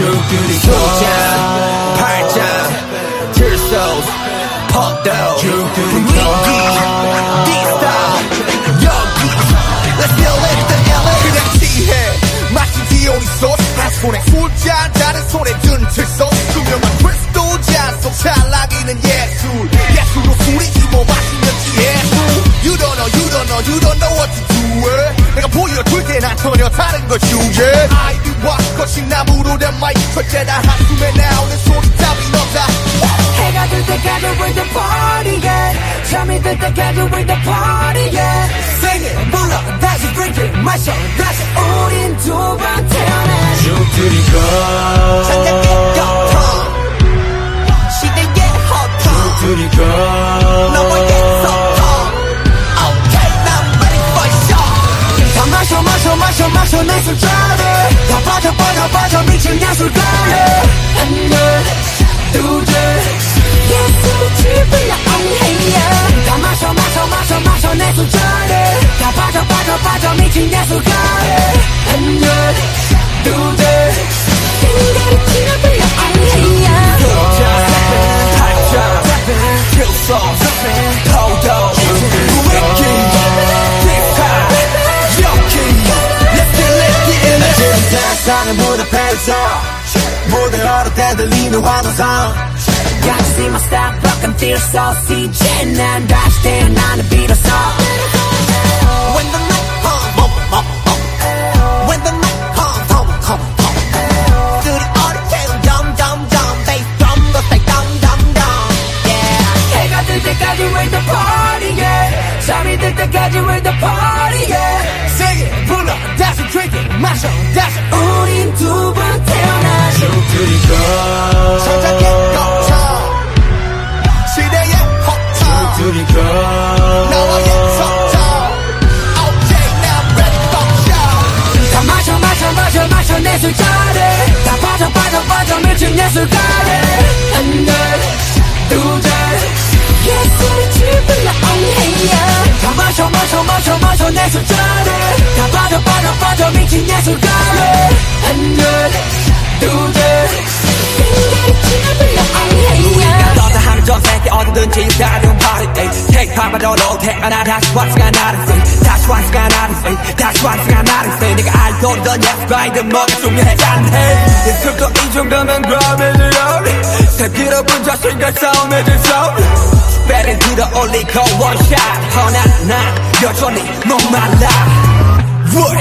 소자 팔자 들소 퍼도 분위기 디스타 여기 Let's feel it the LA 그냥 취해. 마치 디오니소스 한 손에 술잔 다른 손에 든틀소 투명한 크리스도 잔속 찰나기는 예술. 예술로 술이 힘어 마시면 예술. You don't know you don't know you don't know what to do. it. 내가 보여줄게 난 전혀 다른 걸 아이디 와 거친 나무로 된 마이크 절제다 한숨에 나오는 소리 답이 너다 해가 들 때까지 with the party yeah 잠이 들 때까지 with the party yeah Sing it 불러 다시 drink it 마셔 다시 우린 두 번 태어나 찬양의 영통 시대의 허통 너머의 소통 Okay I'm ready for show 다 마셔 마셔 마셔 마셔 내 술잔에 다 빠져 빠져 빠져 미친 예술가에 한잔 두잔 예술의 집을 엉해야 다 마셔 마셔 마셔 마셔 내 술잔에 다 빠져 빠져 빠져 미친 예술가 세상의 무대에서 무대로 대들리는 환호성 to see my style, broken feel so CJ 난 다시 태어나는 비로소 the party yeah. 잠이 들 때까지 with the party yeah. It 불러 다시 drink it. 마셔 다시 우린 두번 태어나 천장의 거쳐 시대의 허통 나와의 소통 Okay now ready for show 다 마셔 마셔 마셔 마셔 내 술잔에 다 빠져 빠져 빠져 미친 예술가에 빠져 미친 예술가에 한잔 두잔 생각의 집을 엉해야 너다 하는 전 세계 어디든지 다른 party Take time 받아도 태어나 다시 완성한 나를 free 다시 완성한 나를 free 다시 완성한 나를 free 내가 알던 넌 예술가이든 뭐가 중요하지 않네 예술도 이 정도면 그럼이지요 새끼로분 자신과 싸움해질 soul 배를 들어 올리고 원샷 허난 난 여전히 목말라 What?